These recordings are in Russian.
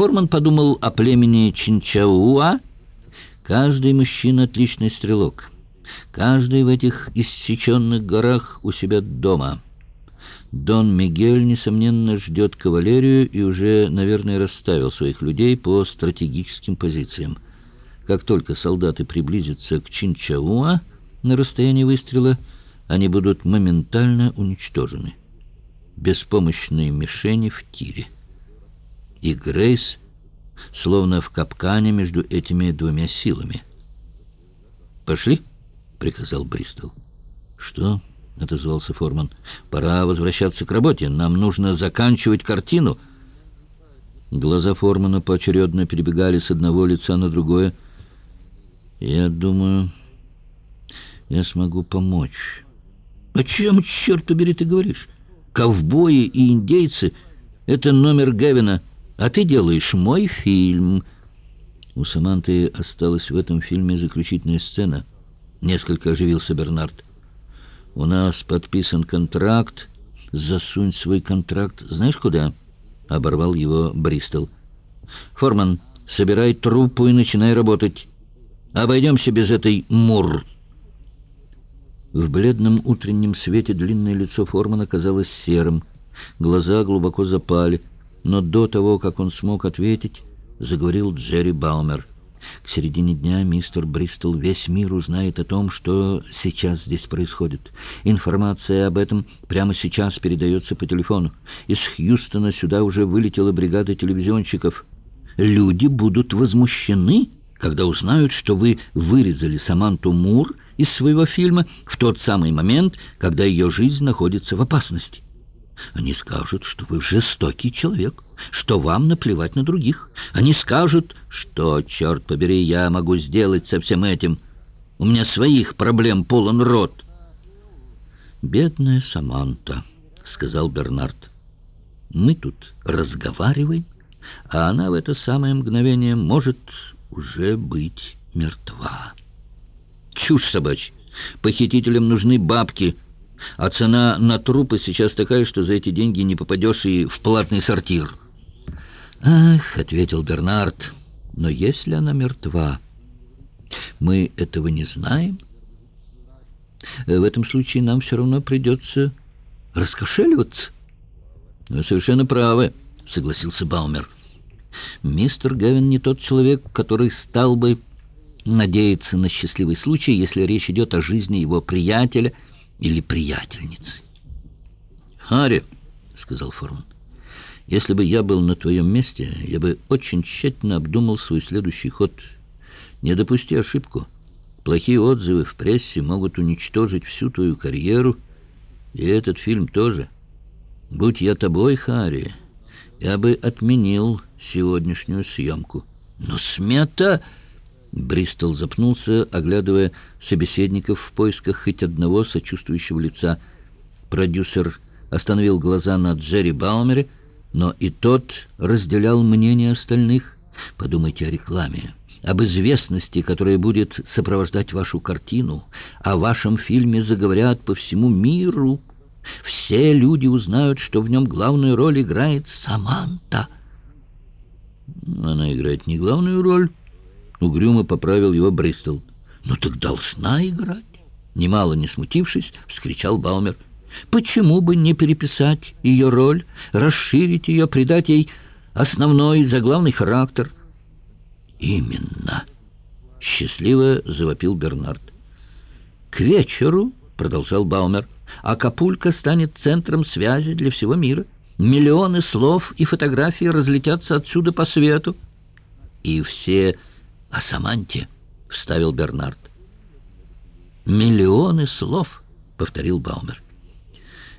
Форман подумал о племени Чинчауа. Каждый мужчина — отличный стрелок. Каждый в этих иссеченных горах у себя дома. Дон Мигель, несомненно, ждет кавалерию и уже, наверное, расставил своих людей по стратегическим позициям. Как только солдаты приблизятся к Чинчауа на расстоянии выстрела, они будут моментально уничтожены. Беспомощные мишени в тире. И Грейс словно в капкане между этими двумя силами. «Пошли!» — приказал Бристол. «Что?» — отозвался Форман. «Пора возвращаться к работе. Нам нужно заканчивать картину». Глаза Формана поочередно перебегали с одного лица на другое. «Я думаю, я смогу помочь». «О чем, черт побери, ты говоришь? Ковбои и индейцы — это номер Гевина, а ты делаешь мой фильм». У Саманты осталась в этом фильме заключительная сцена. Несколько оживился Бернард. «У нас подписан контракт. Засунь свой контракт. Знаешь куда?» Оборвал его Бристол. «Форман, собирай труппу и начинай работать. Обойдемся без этой мур». В бледном утреннем свете длинное лицо Формана казалось серым. Глаза глубоко запали. Но до того, как он смог ответить, заговорил Джерри Баумер. К середине дня мистер Бристол весь мир узнает о том, что сейчас здесь происходит. Информация об этом прямо сейчас передается по телефону. Из Хьюстона сюда уже вылетела бригада телевизионщиков. Люди будут возмущены, когда узнают, что вы вырезали Саманту Мур из своего фильма в тот самый момент, когда ее жизнь находится в опасности. Они скажут, что вы жестокий человек, что вам наплевать на других. Они скажут, что, черт побери, я могу сделать со всем этим. У меня своих проблем полон рот. «Бедная Саманта», — сказал Бернард. «Мы тут разговариваем, а она в это самое мгновение может уже быть мертва». «Чушь собачья! Похитителям нужны бабки!» А цена на трупы сейчас такая, что за эти деньги не попадешь и в платный сортир. «Ах», — ответил Бернард, — «но если она мертва, мы этого не знаем. В этом случае нам все равно придется раскошеливаться». «Вы совершенно правы», — согласился Баумер. «Мистер Гевин не тот человек, который стал бы надеяться на счастливый случай, если речь идет о жизни его приятеля — или приятельницы. «Харри», — сказал Форман, — «если бы я был на твоем месте, я бы очень тщательно обдумал свой следующий ход. Не допусти ошибку. Плохие отзывы в прессе могут уничтожить всю твою карьеру, и этот фильм тоже. Будь я тобой, Харри, я бы отменил сегодняшнюю съемку. Но смета... Бристол запнулся, оглядывая собеседников в поисках хоть одного сочувствующего лица. Продюсер остановил глаза на Джерри Баумере, но и тот разделял мнение остальных. Подумайте о рекламе, об известности, которая будет сопровождать вашу картину. О вашем фильме заговорят по всему миру. Все люди узнают, что в нем главную роль играет Саманта. Она играет не главную роль, Угрюмо поправил его Бристол. «Ну так должна играть!» Немало не смутившись, вскричал Баумер. «Почему бы не переписать ее роль, расширить ее, придать ей основной заглавный характер?» «Именно!» — счастливо завопил Бернард. «К вечеру, — продолжал Баумер, — Акапулько станет центром связи для всего мира. Миллионы слов и фотографий разлетятся отсюда по свету. И все «О Саманте», — вставил Бернард. «Миллионы слов», — повторил Баумер.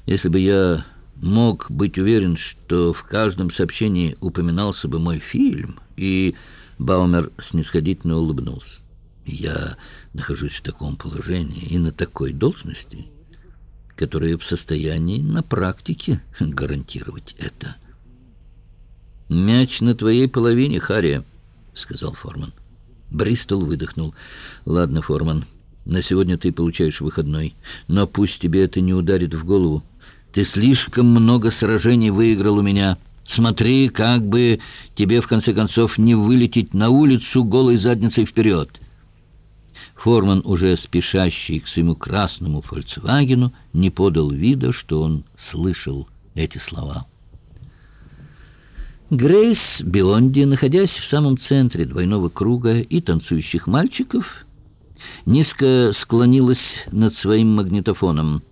«Если бы я мог быть уверен, что в каждом сообщении упоминался бы мой фильм, и...» Баумер снисходительно улыбнулся. «Я нахожусь в таком положении и на такой должности, которая в состоянии на практике гарантировать это». «Мяч на твоей половине, Харри», — сказал Форман. Бристол выдохнул. «Ладно, Форман, на сегодня ты получаешь выходной, но пусть тебе это не ударит в голову. Ты слишком много сражений выиграл у меня». Смотри, как бы тебе, в конце концов, не вылететь на улицу голой задницей вперед. Форман, уже спешащий к своему красному «Фольксвагену», не подал вида, что он слышал эти слова. Грейс Бионди, находясь в самом центре двойного круга и танцующих мальчиков, низко склонилась над своим магнитофоном —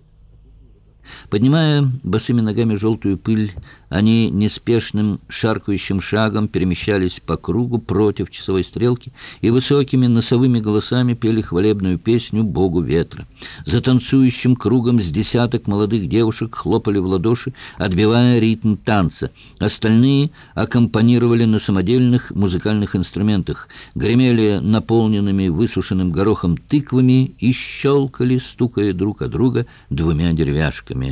Поднимая босыми ногами желтую пыль, они неспешным шаркающим шагом перемещались по кругу против часовой стрелки и высокими носовыми голосами пели хвалебную песню «Богу ветра». За танцующим кругом с десяток молодых девушек хлопали в ладоши, отбивая ритм танца. Остальные аккомпанировали на самодельных музыкальных инструментах, гремели наполненными высушенным горохом тыквами и щелкали, стукая друг о друга двумя деревяшками.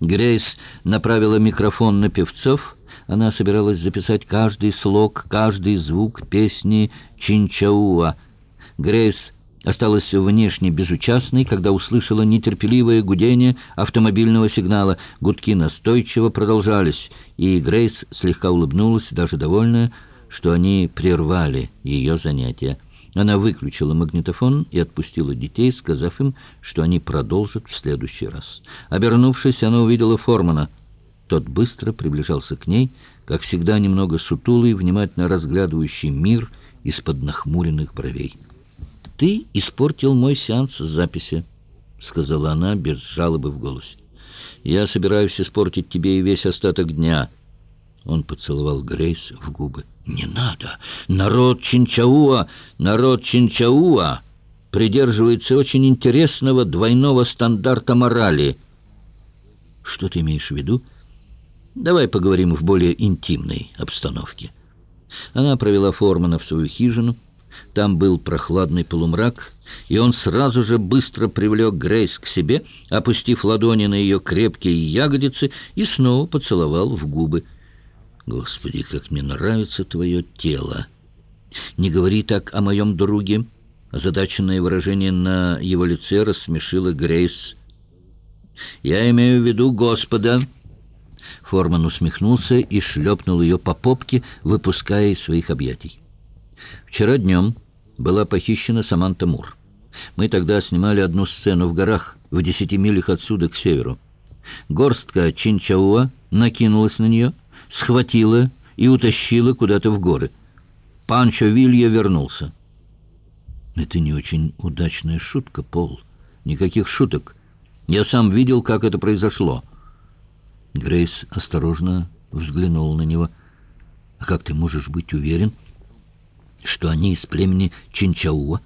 Грейс направила микрофон на певцов. Она собиралась записать каждый слог, каждый звук песни Чинчауа. Грейс осталась внешне безучастной, когда услышала нетерпеливое гудение автомобильного сигнала. Гудки настойчиво продолжались, и Грейс слегка улыбнулась, даже довольная, что они прервали ее занятия. Она выключила магнитофон и отпустила детей, сказав им, что они продолжат в следующий раз. Обернувшись, она увидела Формана. Тот быстро приближался к ней, как всегда немного сутулый, внимательно разглядывающий мир из-под нахмуренных бровей. «Ты испортил мой сеанс записи», — сказала она без жалобы в голосе. «Я собираюсь испортить тебе и весь остаток дня». Он поцеловал Грейс в губы. «Не надо! Народ Чинчауа! Народ Чинчауа придерживается очень интересного двойного стандарта морали». «Что ты имеешь в виду?» «Давай поговорим в более интимной обстановке». Она провела Формана в свою хижину. Там был прохладный полумрак, и он сразу же быстро привлек Грейс к себе, опустив ладони на ее крепкие ягодицы, и снова поцеловал в губы. Господи, как мне нравится твое тело! Не говори так о моем друге. Озадаченное выражение на его лице рассмешило Грейс. Я имею в виду Господа. Форман усмехнулся и шлепнул ее по попке, выпуская из своих объятий. Вчера днем была похищена Саманта Мур. Мы тогда снимали одну сцену в горах, в десяти милях отсюда, к северу. Горстка Чинчауа накинулась на нее — схватила и утащила куда-то в горы. Панчо Вилья вернулся. Это не очень удачная шутка, Пол. Никаких шуток. Я сам видел, как это произошло. Грейс осторожно взглянул на него. А как ты можешь быть уверен, что они из племени Чинчауа?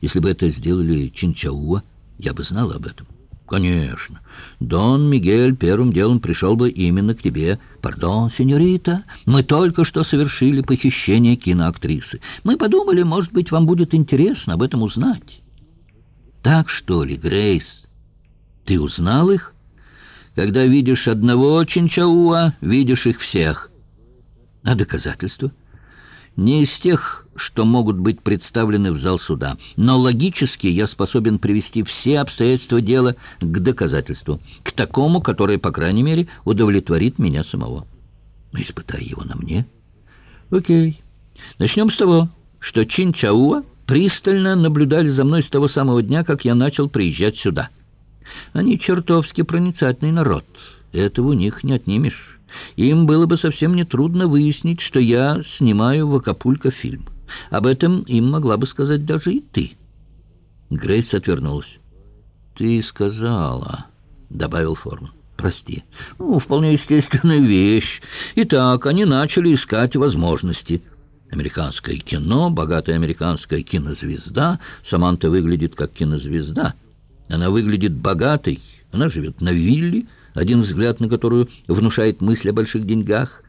Если бы это сделали Чинчауа, я бы знал об этом. «Конечно. Дон Мигель первым делом пришел бы именно к тебе. Пардон, сеньорита, мы только что совершили похищение киноактрисы. Мы подумали, может быть, вам будет интересно об этом узнать». «Так что ли, Грейс? Ты узнал их? Когда видишь одного Чинчауа, видишь их всех. А доказательства?» Не из тех, что могут быть представлены в зал суда. Но логически я способен привести все обстоятельства дела к доказательству, к такому, которое, по крайней мере, удовлетворит меня самого. Но испытай его на мне. Окей. Начнем с того, что Чин Чауа пристально наблюдали за мной с того самого дня, как я начал приезжать сюда. Они чертовски проницательный народ. Этого у них не отнимешь. Им было бы совсем нетрудно выяснить, что я снимаю в Акапулько фильм. Об этом им могла бы сказать даже и ты. Грейс отвернулась. «Ты сказала», — добавил Форман. «Прости. Ну, вполне естественная вещь. Итак, они начали искать возможности». Американское кино, богатая американская кинозвезда. Саманта выглядит как кинозвезда. Она выглядит богатой. Она живет на вилле, один взгляд на которую внушает мысль о больших деньгах.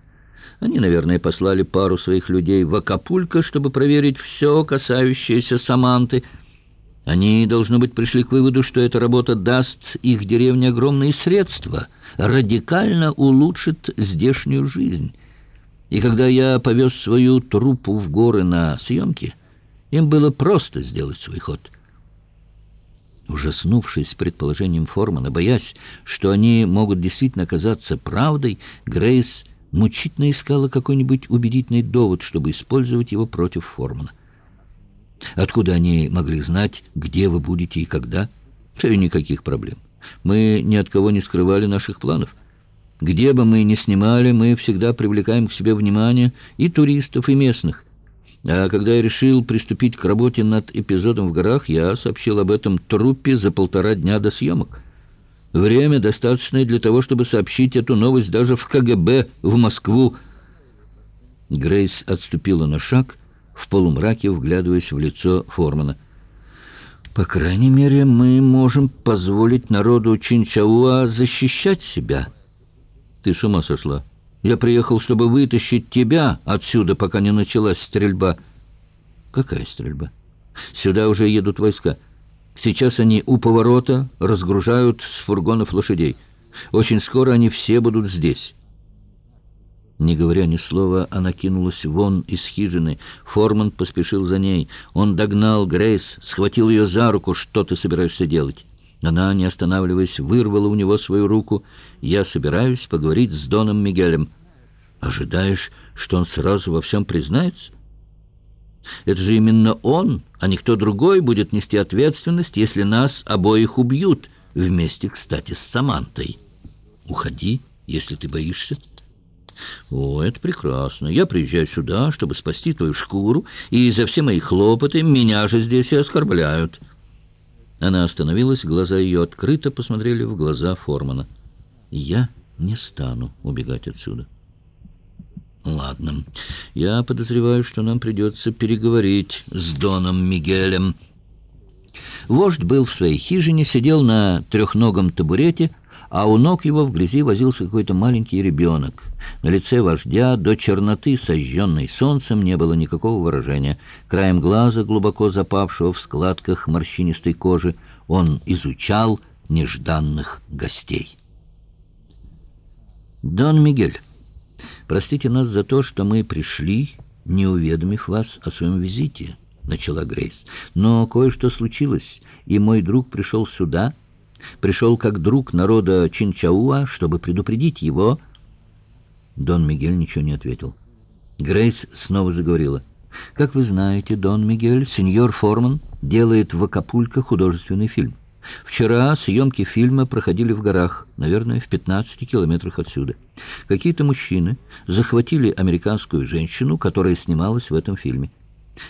Они, наверное, послали пару своих людей в Акапулько, чтобы проверить все, касающееся Саманты. Они, должно быть, пришли к выводу, что эта работа даст их деревне огромные средства, радикально улучшит здешнюю жизнь. И когда я повез свою труппу в горы на съемки, им было просто сделать свой ход — Ужаснувшись предположением Формана, боясь, что они могут действительно оказаться правдой, Грейс мучительно искала какой-нибудь убедительный довод, чтобы использовать его против Формана. Откуда они могли знать, где вы будете и когда? Да и никаких проблем. Мы ни от кого не скрывали наших планов. Где бы мы ни снимали, мы всегда привлекаем к себе внимание и туристов, и местных. А когда я решил приступить к работе над эпизодом в горах, я сообщил об этом труппе за полтора дня до съемок. Время достаточное для того, чтобы сообщить эту новость даже в КГБ, в Москву. Грейс отступила на шаг, в полумраке вглядываясь в лицо Формана. «По крайней мере, мы можем позволить народу Чинчауа защищать себя». «Ты с ума сошла? Я приехал, чтобы вытащить тебя отсюда, пока не началась стрельба». «Какая стрельба?» «Сюда уже едут войска». Сейчас они у поворота разгружают с фургонов лошадей. Очень скоро они все будут здесь». Не говоря ни слова, она кинулась вон из хижины. Форман поспешил за ней. Он догнал Грейс, схватил ее за руку. «Что ты собираешься делать?» Она, не останавливаясь, вырвала у него свою руку. «Я собираюсь поговорить с Доном Мигелем». «Ожидаешь, что он сразу во всем признается?» Это же именно он, а никто другой, будет нести ответственность, если нас обоих убьют, вместе, кстати, с Самантой. Уходи, если ты боишься. О, это прекрасно. Я приезжаю сюда, чтобы спасти твою шкуру, и за все мои хлопоты меня же здесь и оскорбляют. Она остановилась, глаза ее открыто посмотрели в глаза Формана. Я не стану убегать отсюда. Ладно. Я подозреваю, что нам придется переговорить с Доном Мигелем. Вождь был в своей хижине, сидел на трехногом табурете, а у ног его в грязи возился какой-то маленький ребенок. На лице вождя до черноты, сожженной солнцем, не было никакого выражения. Краем глаза, глубоко запавшего в складках морщинистой кожи, он изучал нежданных гостей. «Дон Мигель». «Простите нас за то, что мы пришли, не уведомив вас о своем визите», — начала Грейс. «Но кое-что случилось, и мой друг пришел сюда, пришел как друг народа Чинчауа, чтобы предупредить его». Дон Мигель ничего не ответил. Грейс снова заговорила. «Как вы знаете, Дон Мигель, сеньор Форман делает в Акапулько художественный фильм. Вчера съемки фильма проходили в горах, наверное, в 15 километрах отсюда. Какие-то мужчины захватили американскую женщину, которая снималась в этом фильме.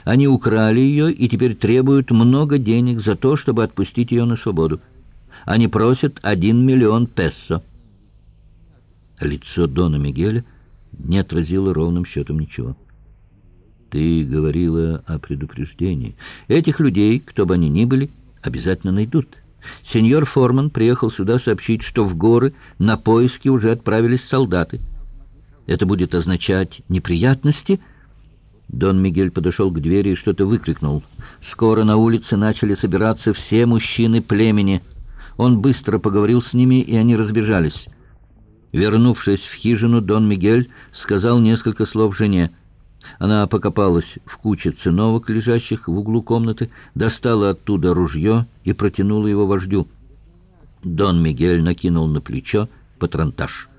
Они украли ее и теперь требуют много денег за то, чтобы отпустить ее на свободу. Они просят один миллион песо. Лицо Дона Мигеля не отразило ровным счетом ничего. Ты говорила о предупреждении. Этих людей, кто бы они ни были, обязательно найдут. Сеньор Форман приехал сюда сообщить, что в горы на поиски уже отправились солдаты. Это будет означать неприятности. Дон Мигель подошел к двери и что-то выкрикнул. Скоро на улице начали собираться все мужчины племени. Он быстро поговорил с ними, и они разбежались. Вернувшись в хижину, Дон Мигель сказал несколько слов жене. Она покопалась в куче циновок, лежащих в углу комнаты, достала оттуда ружье и протянула его вождю. Дон Мигель накинул на плечо патронтаж.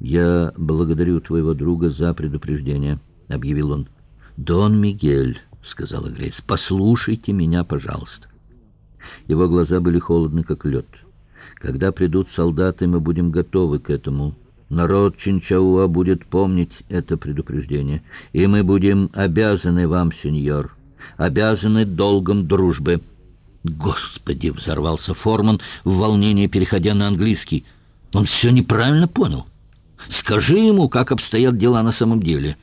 «Я благодарю твоего друга за предупреждение», — объявил он. «Дон Мигель», — сказала Грейс, — «послушайте меня, пожалуйста». Его глаза были холодны, как лед. «Когда придут солдаты, мы будем готовы к этому». Народ Чинчауа будет помнить это предупреждение, и мы будем обязаны вам, сеньор, обязаны долгом дружбы». «Господи!» — взорвался Форман в волнении, переходя на английский. «Он все неправильно понял. Скажи ему, как обстоят дела на самом деле».